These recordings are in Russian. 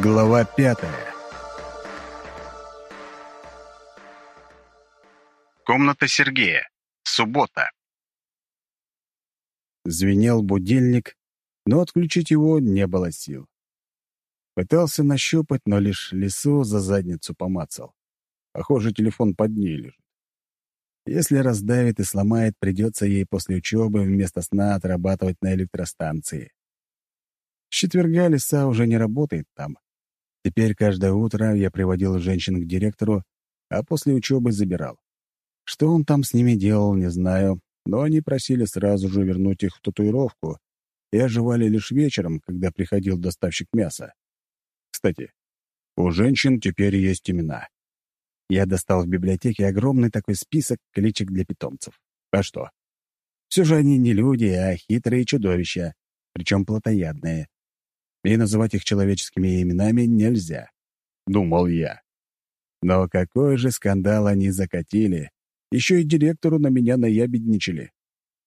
Глава пятая. Комната Сергея. Суббота. Звенел будильник, но отключить его не было сил. Пытался нащупать, но лишь лесу за задницу помацал. Похоже, телефон под ней лежит. Если раздавит и сломает, придется ей после учебы вместо сна отрабатывать на электростанции. С четверга лиса уже не работает там. Теперь каждое утро я приводил женщин к директору, а после учебы забирал. Что он там с ними делал, не знаю, но они просили сразу же вернуть их в татуировку и оживали лишь вечером, когда приходил доставщик мяса. Кстати, у женщин теперь есть имена. Я достал в библиотеке огромный такой список кличек для питомцев. А что? Все же они не люди, а хитрые чудовища, причем плотоядные и называть их человеческими именами нельзя, думал я. Но какой же скандал они закатили. Еще и директору на меня наябедничали.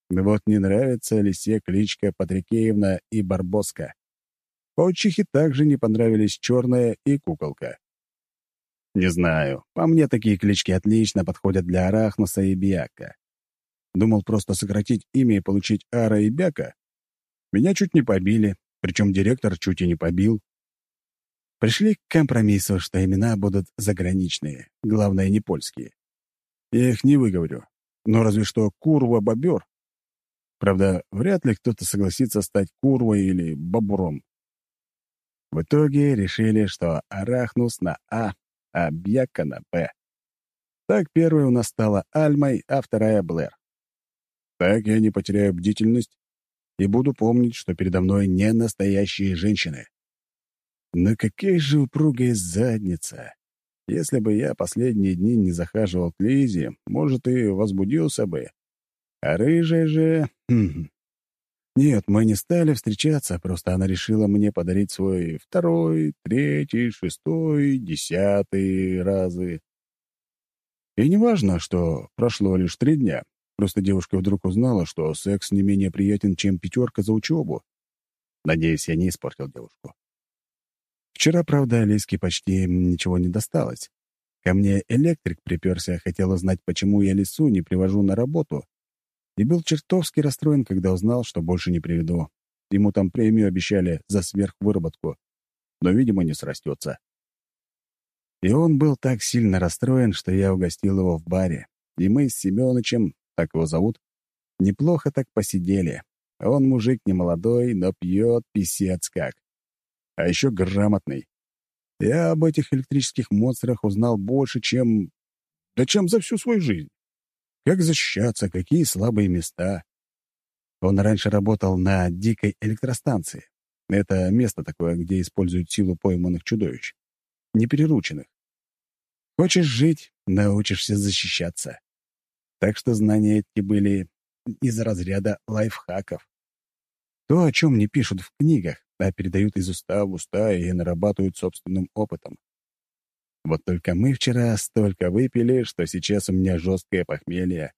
Вот не нравится лисе кличка Патрикеевна и Барбоска. Паучихе также не понравились черная и куколка. Не знаю, по мне такие клички отлично подходят для Арахнуса и Бяка. Думал просто сократить имя и получить Ара и Бяка. Меня чуть не побили, причем директор чуть и не побил. Пришли к компромиссу, что имена будут заграничные, главное, не польские. Я их не выговорю, но разве что Курва-бобер. Правда, вряд ли кто-то согласится стать Курвой или Бобром. В итоге решили, что Арахнус на А, а Бьяка на Б. Так первая у нас стала Альмой, а вторая — Блэр. Так я не потеряю бдительность и буду помнить, что передо мной не настоящие женщины. Но какая же упругая задница! Если бы я последние дни не захаживал к Лизе, может, и возбудился бы. А рыжая же... Хм. Нет, мы не стали встречаться, просто она решила мне подарить свой второй, третий, шестой, десятый разы. И не важно, что прошло лишь три дня. Просто девушка вдруг узнала, что секс не менее приятен, чем пятерка за учебу. Надеюсь, я не испортил девушку. Вчера, правда, Алиске почти ничего не досталось. Ко мне электрик приперся, хотел узнать, почему я лесу не привожу на работу. И был чертовски расстроен, когда узнал, что больше не приведу. Ему там премию обещали за сверхвыработку, но, видимо, не срастется. И он был так сильно расстроен, что я угостил его в баре, и мы с Семёнычем так его зовут, неплохо так посидели. Он мужик не молодой, но пьет писец как. А еще грамотный. Я об этих электрических монстрах узнал больше, чем... Да чем за всю свою жизнь. Как защищаться, какие слабые места. Он раньше работал на дикой электростанции. Это место такое, где используют силу пойманных чудовищ. Неперерученных. Хочешь жить — научишься защищаться так что знания эти были из разряда лайфхаков. То, о чем не пишут в книгах, а передают из уста в уста и нарабатывают собственным опытом. Вот только мы вчера столько выпили, что сейчас у меня жесткое похмелье.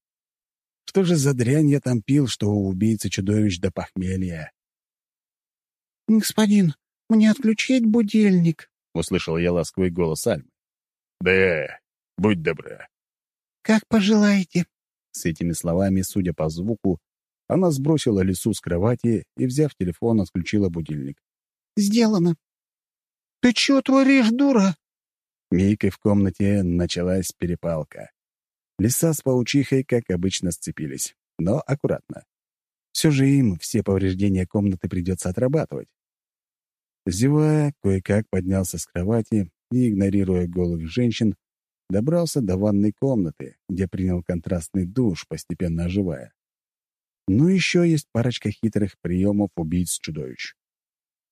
Что же за дрянь я там пил, что у убийцы чудовищ до похмелья? «Господин, мне отключить будильник?» — услышал я ласковый голос Альмы. «Да, будь добра». «Как пожелаете», с этими словами, судя по звуку, она сбросила лису с кровати и, взяв телефон, отключила будильник. «Сделано». «Ты чё творишь, дура?» Мейкой в комнате началась перепалка. Лиса с паучихой, как обычно, сцепились, но аккуратно. Все же им все повреждения комнаты придется отрабатывать. Зевая, кое-как поднялся с кровати и, игнорируя голых женщин, добрался до ванной комнаты, где принял контрастный душ, постепенно оживая. Ну, еще есть парочка хитрых приемов убийц-чудовищ.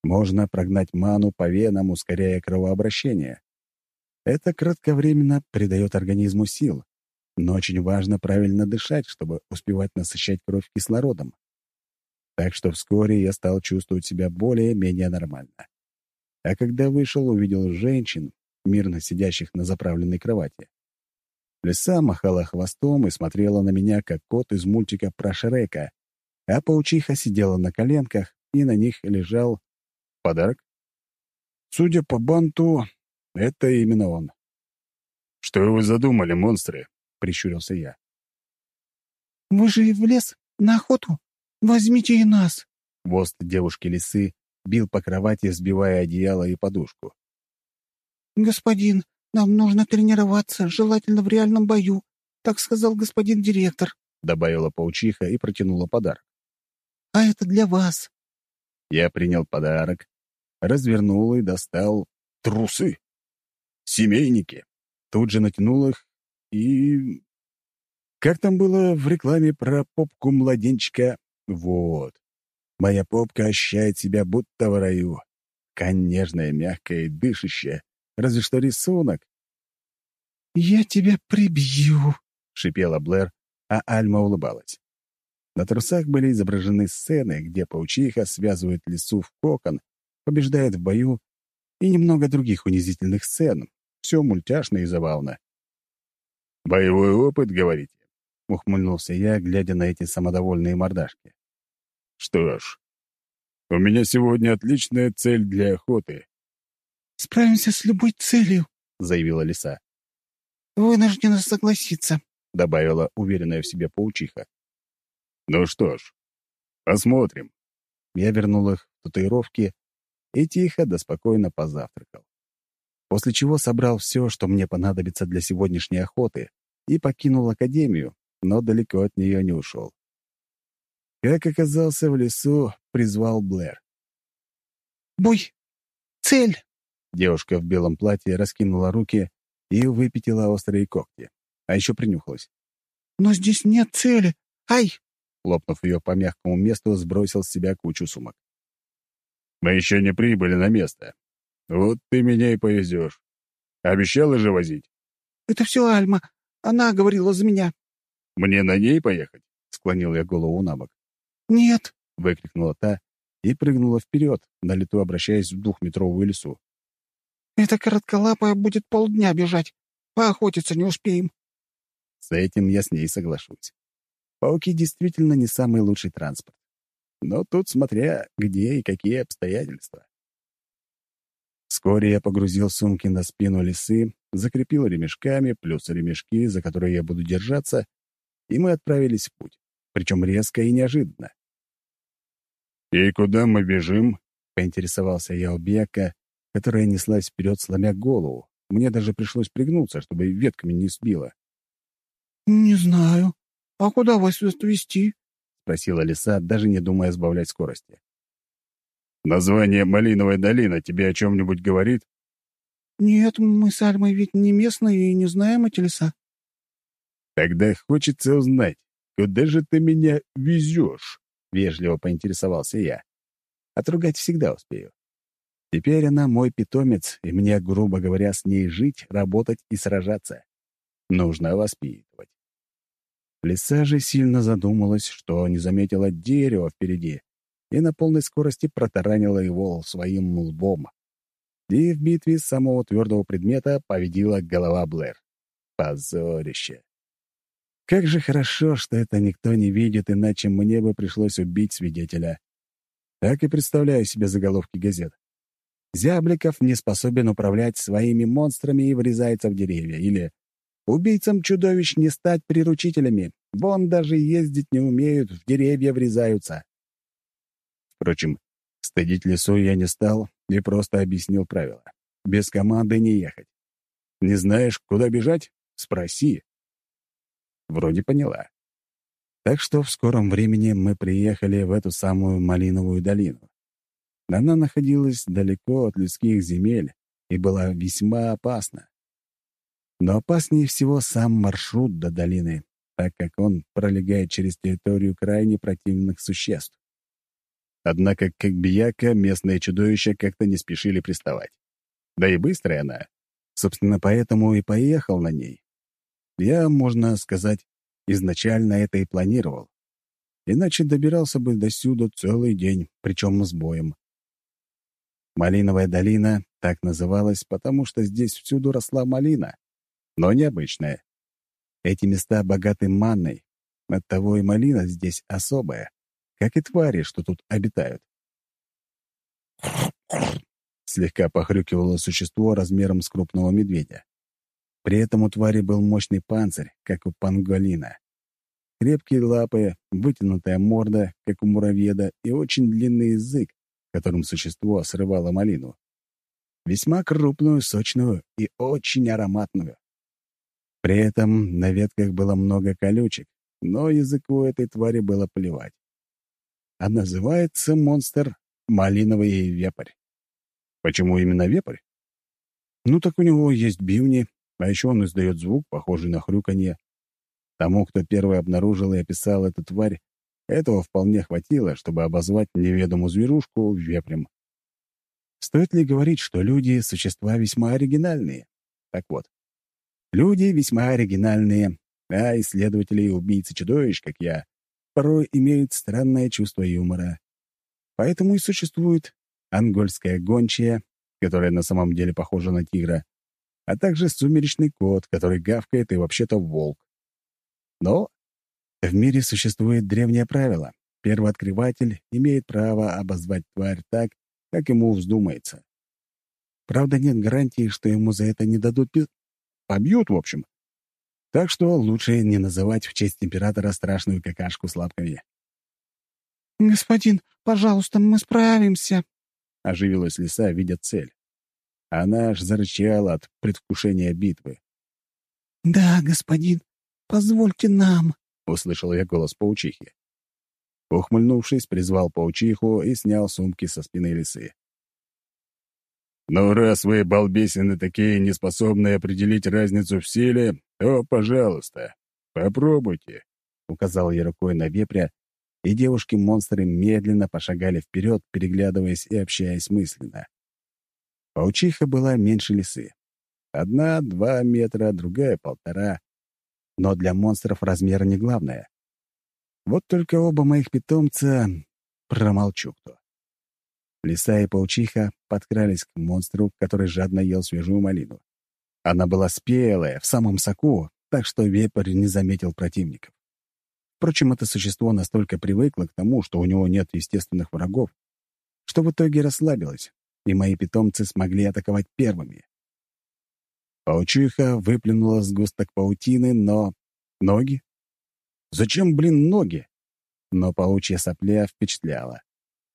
Можно прогнать ману по венам, ускоряя кровообращение. Это кратковременно придает организму сил, но очень важно правильно дышать, чтобы успевать насыщать кровь кислородом. Так что вскоре я стал чувствовать себя более-менее нормально. А когда вышел, увидел женщин, мирно сидящих на заправленной кровати. Лиса махала хвостом и смотрела на меня, как кот из мультика про Шрека, а паучиха сидела на коленках, и на них лежал подарок. Судя по банту, это именно он. «Что вы задумали, монстры?» — прищурился я. «Вы же в лес на охоту. Возьмите и нас». Хвост девушки-лисы бил по кровати, сбивая одеяло и подушку. «Господин, нам нужно тренироваться, желательно в реальном бою. Так сказал господин директор», — добавила паучиха и протянула подарок. «А это для вас». Я принял подарок, развернул и достал трусы. Семейники. Тут же натянул их и... Как там было в рекламе про попку младенчика? Вот. Моя попка ощущает себя будто в раю. Ткань нежная, мягкая и дышащая. Разве что рисунок. «Я тебя прибью», — шипела Блэр, а Альма улыбалась. На трусах были изображены сцены, где паучиха связывает лису в кокон, побеждает в бою и немного других унизительных сцен. Все мультяшно и забавно. «Боевой опыт, говорите?» — ухмыльнулся я, глядя на эти самодовольные мордашки. «Что ж, у меня сегодня отличная цель для охоты». «Справимся с любой целью», — заявила лиса. «Вынуждена согласиться», — добавила уверенная в себе паучиха. «Ну что ж, посмотрим». Я вернул их в татуировки и тихо да спокойно позавтракал. После чего собрал все, что мне понадобится для сегодняшней охоты, и покинул академию, но далеко от нее не ушел. Как оказался в лесу, призвал Блэр. «Бой! Цель!» Девушка в белом платье раскинула руки и выпятила острые когти, а еще принюхалась. «Но здесь нет цели! Ай!» Лопнув ее по мягкому месту, сбросил с себя кучу сумок. «Мы еще не прибыли на место. Вот ты меня и повезешь. Обещала же возить?» «Это все Альма. Она говорила за меня». «Мне на ней поехать?» — склонил я голову на бок. «Нет!» — выкрикнула та и прыгнула вперед, на лету обращаясь в двухметровую лесу. «Эта коротколапая будет полдня бежать. Поохотиться не успеем». С этим я с ней соглашусь. Пауки действительно не самый лучший транспорт. Но тут смотря где и какие обстоятельства. Вскоре я погрузил сумки на спину лисы, закрепил ремешками, плюс ремешки, за которые я буду держаться, и мы отправились в путь, причем резко и неожиданно. «И куда мы бежим?» — поинтересовался я у Бека, которая неслась вперед, сломя голову. Мне даже пришлось пригнуться, чтобы ветками не сбила. «Не знаю. А куда вас вести?» — спросила лиса, даже не думая сбавлять скорости. «Название Малиновая долина тебе о чем-нибудь говорит?» «Нет, мы с Альмой ведь не местные и не знаем эти леса». «Тогда хочется узнать, куда же ты меня везешь?» — вежливо поинтересовался я. Отругать всегда успею. Теперь она мой питомец, и мне, грубо говоря, с ней жить, работать и сражаться. Нужно воспитывать. Лиса же сильно задумалась, что не заметила дерево впереди, и на полной скорости протаранила его своим лбом. И в битве самого твердого предмета победила голова Блэр. Позорище. Как же хорошо, что это никто не видит, иначе мне бы пришлось убить свидетеля. Так и представляю себе заголовки газет. Зябликов не способен управлять своими монстрами и врезается в деревья. Или «Убийцам чудовищ не стать приручителями. Вон даже ездить не умеют, в деревья врезаются». Впрочем, стыдить лесу я не стал и просто объяснил правила. Без команды не ехать. Не знаешь, куда бежать? Спроси. Вроде поняла. Так что в скором времени мы приехали в эту самую Малиновую долину. Она находилась далеко от людских земель и была весьма опасна. Но опаснее всего сам маршрут до долины, так как он пролегает через территорию крайне противных существ. Однако, как бияка, местные чудовища как-то не спешили приставать. Да и быстрая она. Собственно, поэтому и поехал на ней. Я, можно сказать, изначально это и планировал. Иначе добирался бы до сюда целый день, причем с боем. Малиновая долина так называлась, потому что здесь всюду росла малина, но необычная. Эти места богаты манной, оттого и малина здесь особая как и твари, что тут обитают. Слегка похрюкивало существо размером с крупного медведя. При этом у твари был мощный панцирь, как у панголина. Крепкие лапы, вытянутая морда, как у муравьеда, и очень длинный язык, которым существо срывало малину. Весьма крупную, сочную и очень ароматную. При этом на ветках было много колючек, но языку этой твари было плевать. А называется монстр малиновый вепрь. Почему именно вепрь? Ну так у него есть бивни, а еще он издает звук, похожий на хрюканье. Тому, кто первый обнаружил и описал эту тварь, этого вполне хватило, чтобы обозвать неведомую зверушку вепрем. Стоит ли говорить, что люди — существа весьма оригинальные? Так вот, люди весьма оригинальные, а исследователи и убийцы чудовищ, как я, порой имеют странное чувство юмора. Поэтому и существует ангольская гончая, которая на самом деле похожа на тигра, а также сумеречный кот, который гавкает и вообще-то волк. Но в мире существует древнее правило. Первооткрыватель имеет право обозвать тварь так, как ему вздумается. Правда, нет гарантии, что ему за это не дадут пи... Побьют, в общем. Так что лучше не называть в честь императора страшную какашку с лапками. «Господин, пожалуйста, мы справимся», — оживилась лиса, видя цель. Она аж зарычала от предвкушения битвы. «Да, господин, позвольте нам», — услышал я голос паучихи. Ухмыльнувшись, призвал паучиху и снял сумки со спины лисы. «Ну, раз вы, балбесины, такие неспособные определить разницу в силе, то, пожалуйста, попробуйте», — указал я рукой на вепря, и девушки-монстры медленно пошагали вперед, переглядываясь и общаясь мысленно. Паучиха была меньше лисы. Одна — два метра, другая — полтора. Но для монстров размер не главное. Вот только оба моих питомца... Промолчу кто. Лиса и паучиха подкрались к монстру, который жадно ел свежую малину. Она была спелая, в самом соку, так что вепрь не заметил противников. Впрочем, это существо настолько привыкло к тому, что у него нет естественных врагов, что в итоге расслабилось, и мои питомцы смогли атаковать первыми. Паучиха выплюнула сгусток паутины, но... Ноги? Зачем, блин, ноги? Но паучья сопля впечатляла.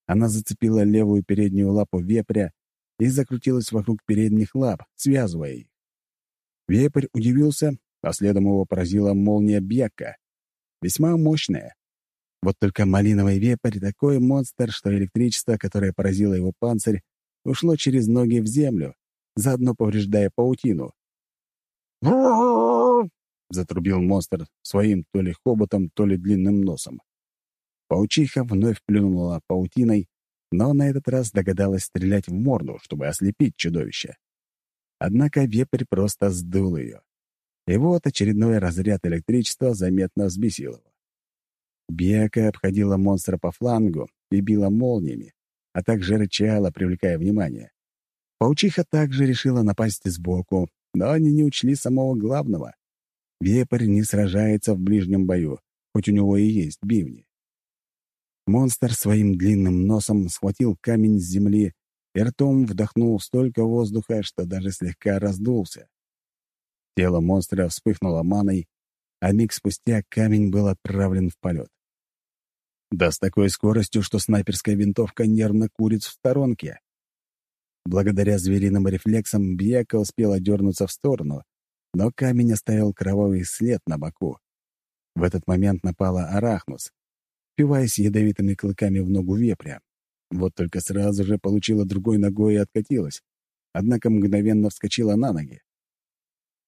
Она зацепила левую переднюю лапу вепря и закрутилась вокруг передних лап, связывая их. Вепрь удивился, а следом его поразила молния Бьяка. Весьма мощная. Вот только малиновый вепрь — такой монстр, что электричество, которое поразило его панцирь, ушло через ноги в землю, заодно повреждая паутину. — затрубил монстр своим то ли хоботом, то ли длинным носом. Паучиха вновь плюнула паутиной, но на этот раз догадалась стрелять в морду, чтобы ослепить чудовище. Однако вепрь просто сдул ее. И вот очередной разряд электричества заметно взбесил его. Бека обходила монстра по флангу и била молниями, а также рычала, привлекая внимание. Паучиха также решила напасть сбоку, но они не учли самого главного. Вепрь не сражается в ближнем бою, хоть у него и есть бивни. Монстр своим длинным носом схватил камень с земли и ртом вдохнул столько воздуха, что даже слегка раздулся. Тело монстра вспыхнуло маной, а миг спустя камень был отправлен в полет. Да с такой скоростью, что снайперская винтовка нервно курит в сторонке. Благодаря звериным рефлексам Бьяка успела дернуться в сторону, но камень оставил кровавый след на боку. В этот момент напала Арахнус, впиваясь ядовитыми клыками в ногу вепря. Вот только сразу же получила другой ногой и откатилась, однако мгновенно вскочила на ноги.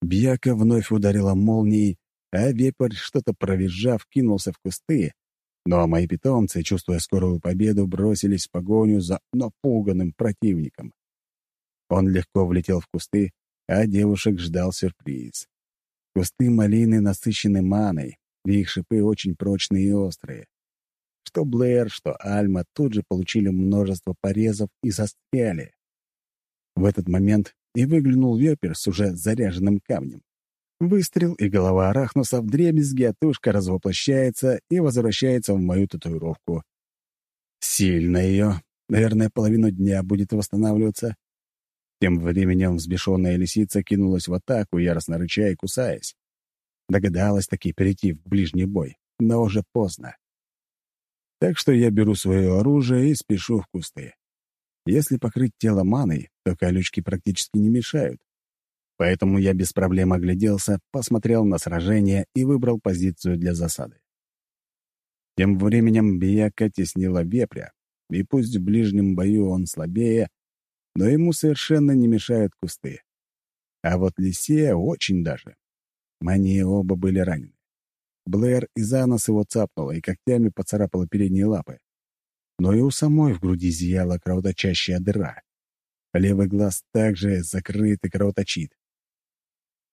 Бьяка вновь ударила молнией, а вепрь, что-то провизжав, кинулся в кусты, ну а мои питомцы, чувствуя скорую победу, бросились в погоню за напуганным противником. Он легко влетел в кусты, а девушек ждал сюрприз. Кусты малины насыщены маной, и их шипы очень прочные и острые. Что Блэр, что Альма тут же получили множество порезов и застряли. В этот момент и выглянул вепер с уже заряженным камнем. Выстрел, и голова Арахнуса в дребезги, а тушка развоплощается и возвращается в мою татуировку. Сильно ее. Наверное, половину дня будет восстанавливаться. Тем временем взбешенная лисица кинулась в атаку, яростно рыча и кусаясь. Догадалась таки перейти в ближний бой, но уже поздно. Так что я беру свое оружие и спешу в кусты. Если покрыть тело маной, то колючки практически не мешают. Поэтому я без проблем огляделся, посмотрел на сражение и выбрал позицию для засады. Тем временем Бияка теснила вепря, и пусть в ближнем бою он слабее, но ему совершенно не мешают кусты. А вот Лисея очень даже. Они оба были ранены. Блэр и за нос его цапнула и когтями поцарапала передние лапы. Но и у самой в груди зияла кровоточащая дыра. Левый глаз также закрыт и кровоточит.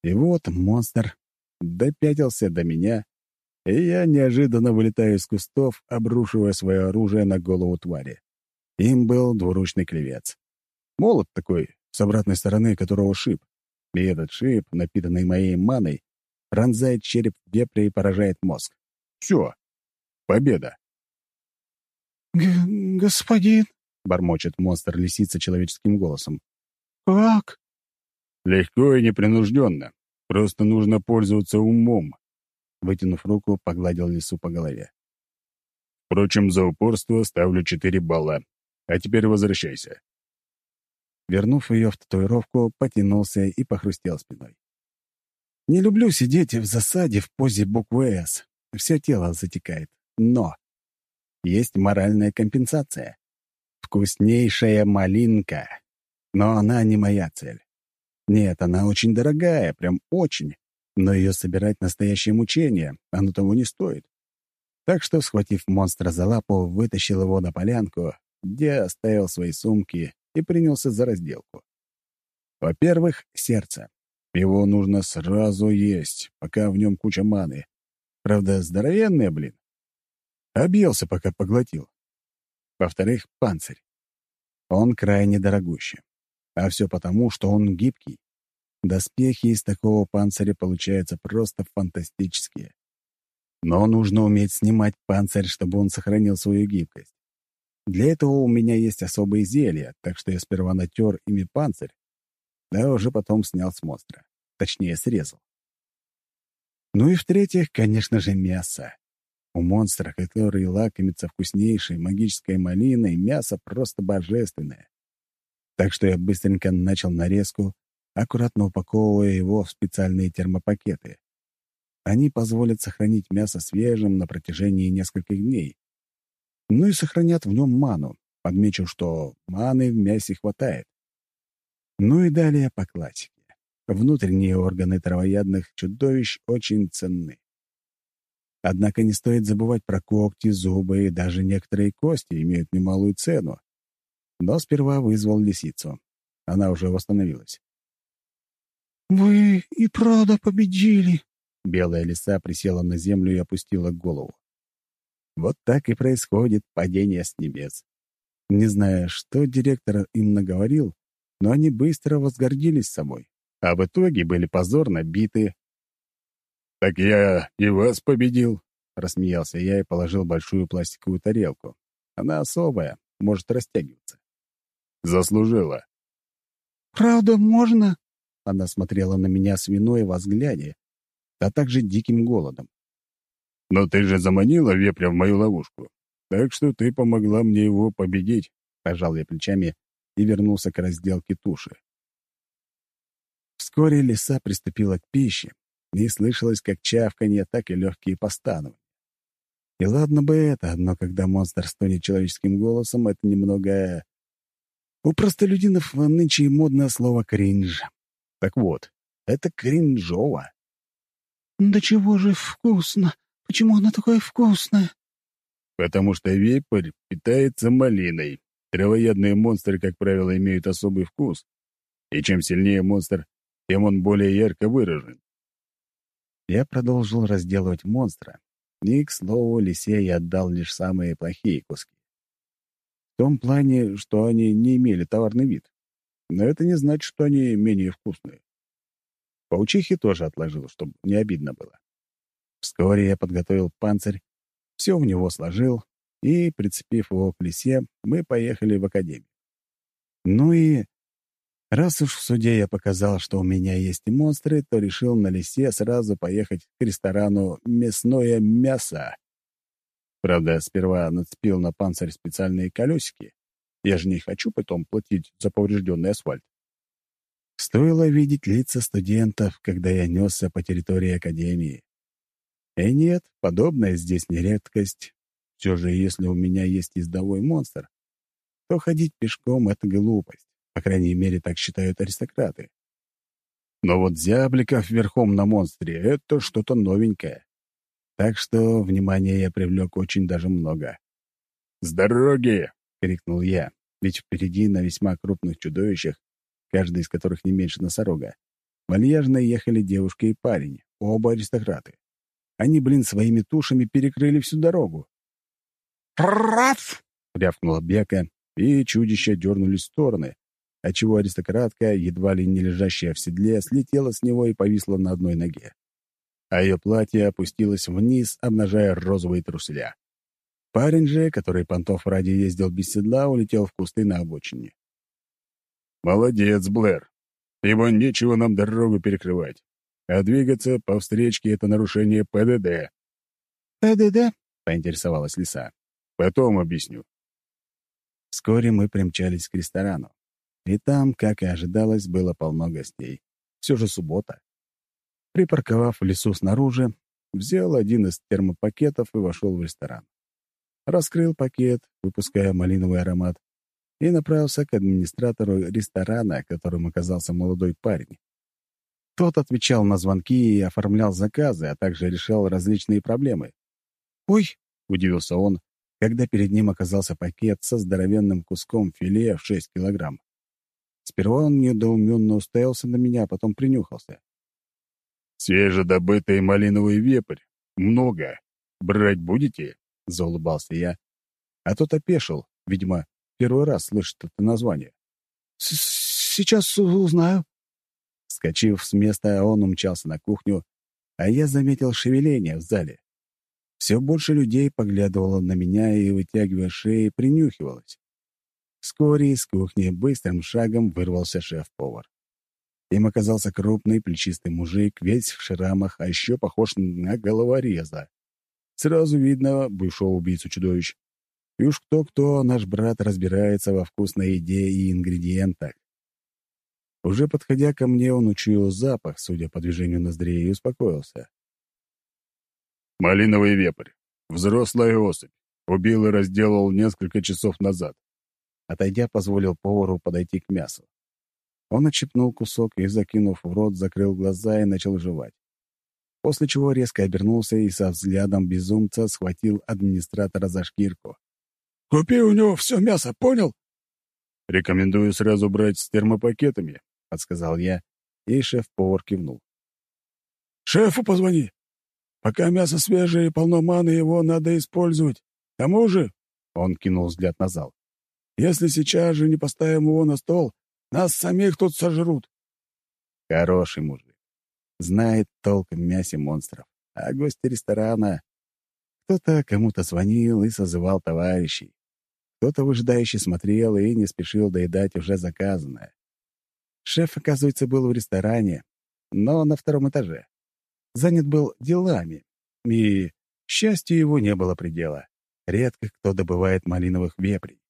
И вот монстр допятился до меня, и я неожиданно вылетаю из кустов, обрушивая свое оружие на голову твари. Им был двуручный клевец. Молот такой, с обратной стороны которого шип. И этот шип, напитанный моей маной, пронзает череп вепря и поражает мозг. Все. Победа. Г «Господин», — бормочет монстр-лисица человеческим голосом. «Как?» «Легко и непринужденно. Просто нужно пользоваться умом», Вытянув руку, погладил лису по голове. «Впрочем, за упорство ставлю четыре балла. А теперь возвращайся». Вернув ее в татуировку, потянулся и похрустел спиной. Не люблю сидеть в засаде в позе буквы «С». Все тело затекает. Но есть моральная компенсация. Вкуснейшая малинка. Но она не моя цель. Нет, она очень дорогая, прям очень. Но ее собирать настоящее мучение, оно того не стоит. Так что, схватив монстра за лапу, вытащил его на полянку, где оставил свои сумки и принялся за разделку. Во-первых, сердце. Его нужно сразу есть, пока в нем куча маны. Правда, здоровенная, блин. Объелся, пока поглотил. Во-вторых, панцирь. Он крайне дорогущий. А все потому, что он гибкий. Доспехи из такого панциря получаются просто фантастические. Но нужно уметь снимать панцирь, чтобы он сохранил свою гибкость. Для этого у меня есть особые зелья, так что я сперва натер ими панцирь, да уже потом снял с монстра. Точнее, срезал. Ну и в-третьих, конечно же, мясо. У монстра, который лакомится вкуснейшей магической малиной, мясо просто божественное. Так что я быстренько начал нарезку, аккуратно упаковывая его в специальные термопакеты. Они позволят сохранить мясо свежим на протяжении нескольких дней. Ну и сохранят в нем ману. Подмечу, что маны в мясе хватает. Ну и далее по классике. Внутренние органы травоядных чудовищ очень ценны. Однако не стоит забывать про когти, зубы и даже некоторые кости имеют немалую цену. Но сперва вызвал лисицу. Она уже восстановилась. «Вы и правда победили!» Белая лиса присела на землю и опустила голову. Вот так и происходит падение с небес. Не знаю, что директор им наговорил, но они быстро возгордились собой, а в итоге были позорно биты. «Так я и вас победил», — рассмеялся я и положил большую пластиковую тарелку. Она особая, может растягиваться. «Заслужила». «Правда, можно?» Она смотрела на меня с виной во взгляде, а также диким голодом. «Но ты же заманила вепря в мою ловушку, так что ты помогла мне его победить», — пожал я плечами и вернулся к разделке туши. Вскоре лиса приступила к пище, и слышалось как чавканье, так и легкие постановления. И ладно бы это, но когда монстр стонет человеческим голосом, это немного... У простолюдинов нынче модное слово «кринж». Так вот, это кринжово. «Да чего же вкусно? Почему оно такое вкусное?» «Потому что вепрь питается малиной. Травоядные монстры, как правило, имеют особый вкус. И чем сильнее монстр, тем он более ярко выражен». Я продолжил разделывать монстра, и, к слову, лисе я отдал лишь самые плохие куски. В том плане, что они не имели товарный вид но это не значит, что они менее вкусные. Паучихи тоже отложил, чтобы не обидно было. Вскоре я подготовил панцирь, все в него сложил, и, прицепив его к лисе, мы поехали в академию. Ну и Раз уж в суде я показал, что у меня есть монстры, то решил на лисе сразу поехать к ресторану «Мясное мясо». Правда, сперва нацепил на панцирь специальные колесики. Я же не хочу потом платить за поврежденный асфальт. Стоило видеть лица студентов, когда я несся по территории академии. И нет, подобное здесь не редкость. Все же, если у меня есть ездовой монстр, то ходить пешком — это глупость. По крайней мере, так считают аристократы. Но вот зябликов верхом на монстре — это что-то новенькое. Так что внимание я привлек очень даже много. «С дороги!» — крикнул я, ведь впереди на весьма крупных чудовищах, каждый из которых не меньше носорога, вальяжно ехали девушка и парень, оба аристократы. Они, блин, своими тушами перекрыли всю дорогу. «Раф!» — рявкнула Бека, и чудища дернулись в стороны, отчего аристократка, едва ли не лежащая в седле, слетела с него и повисла на одной ноге. А ее платье опустилось вниз, обнажая розовые труселя. Парень же, который понтов ради ездил без седла, улетел в кусты на обочине. «Молодец, Блэр, ибо нечего нам дорогу перекрывать, а двигаться по встречке — это нарушение ПДД». «ПДД?» — поинтересовалась лиса. «Потом объясню». Вскоре мы примчались к ресторану. И там, как и ожидалось, было полно гостей. Все же суббота. Припарковав в лесу снаружи, взял один из термопакетов и вошел в ресторан. Раскрыл пакет, выпуская малиновый аромат, и направился к администратору ресторана, которым оказался молодой парень. Тот отвечал на звонки и оформлял заказы, а также решал различные проблемы. «Ой!» — удивился он, когда перед ним оказался пакет со здоровенным куском филе в 6 килограмм. Сперва он недоуменно уставился на меня, а потом принюхался. «Свежедобытый малиновый вепрь. Много. Брать будете?» — заулыбался я. А тот опешил, видимо, первый раз слышит это название. «Сейчас узнаю». Скочив с места, он умчался на кухню, а я заметил шевеление в зале. Все больше людей поглядывало на меня и, вытягивая шеи, принюхивалось. Вскоре из кухни быстрым шагом вырвался шеф-повар. Им оказался крупный плечистый мужик, весь в шрамах, а еще похож на головореза. Сразу видно бывшего убийцу чудовищ. И уж кто-кто, наш брат разбирается во вкусной еде и ингредиентах. Уже подходя ко мне, он учуял запах, судя по движению ноздрей, и успокоился. «Малиновый вепрь. Взрослая особь. Убил и разделал несколько часов назад. Отойдя, позволил повару подойти к мясу. Он отщипнул кусок и, закинув в рот, закрыл глаза и начал жевать. После чего резко обернулся и со взглядом безумца схватил администратора за шкирку. «Купи у него все мясо, понял?» «Рекомендую сразу брать с термопакетами», — подсказал я, и шеф-повар кивнул. «Шефу позвони. Пока мясо свежее и полно маны, его надо использовать. К тому же...» — он кинул взгляд на зал. Если сейчас же не поставим его на стол, нас самих тут сожрут. Хороший мужик. Знает толк в мясе монстров. А гости ресторана... Кто-то кому-то звонил и созывал товарищей. Кто-то выжидающе смотрел и не спешил доедать уже заказанное. Шеф, оказывается, был в ресторане, но на втором этаже. Занят был делами, и счастью его не было предела. Редко кто добывает малиновых вепрей.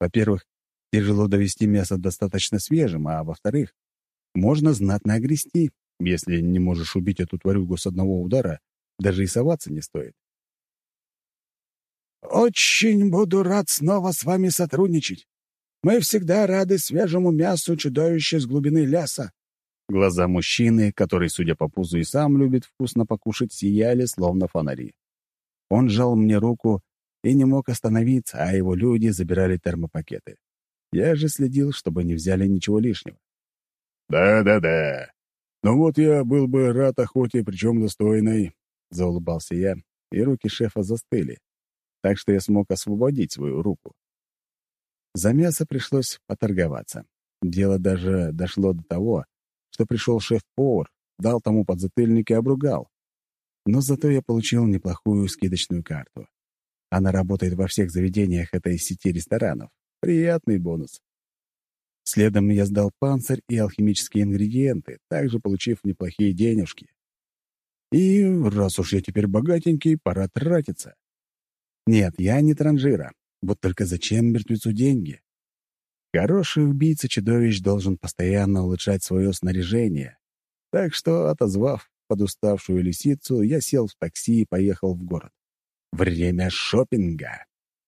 Во-первых, тяжело довести мясо достаточно свежим, а во-вторых, можно знатно огрести. Если не можешь убить эту тварюгу с одного удара, даже и соваться не стоит. «Очень буду рад снова с вами сотрудничать. Мы всегда рады свежему мясу чудовища с глубины леса». Глаза мужчины, который, судя по пузу, и сам любит вкусно покушать, сияли, словно фонари. Он сжал мне руку и не мог остановиться, а его люди забирали термопакеты. Я же следил, чтобы не взяли ничего лишнего. «Да-да-да. Ну вот я был бы рад охоте, причем достойной», — заулыбался я, и руки шефа застыли, так что я смог освободить свою руку. За мясо пришлось поторговаться. Дело даже дошло до того, что пришел шеф-повар, дал тому подзатыльник и обругал. Но зато я получил неплохую скидочную карту. Она работает во всех заведениях этой сети ресторанов. Приятный бонус. Следом я сдал панцирь и алхимические ингредиенты, также получив неплохие денежки. И раз уж я теперь богатенький, пора тратиться. Нет, я не транжира. Вот только зачем мертвецу деньги? Хороший убийца-чудовищ должен постоянно улучшать свое снаряжение. Так что, отозвав подуставшую лисицу, я сел в такси и поехал в город. Время шопинга.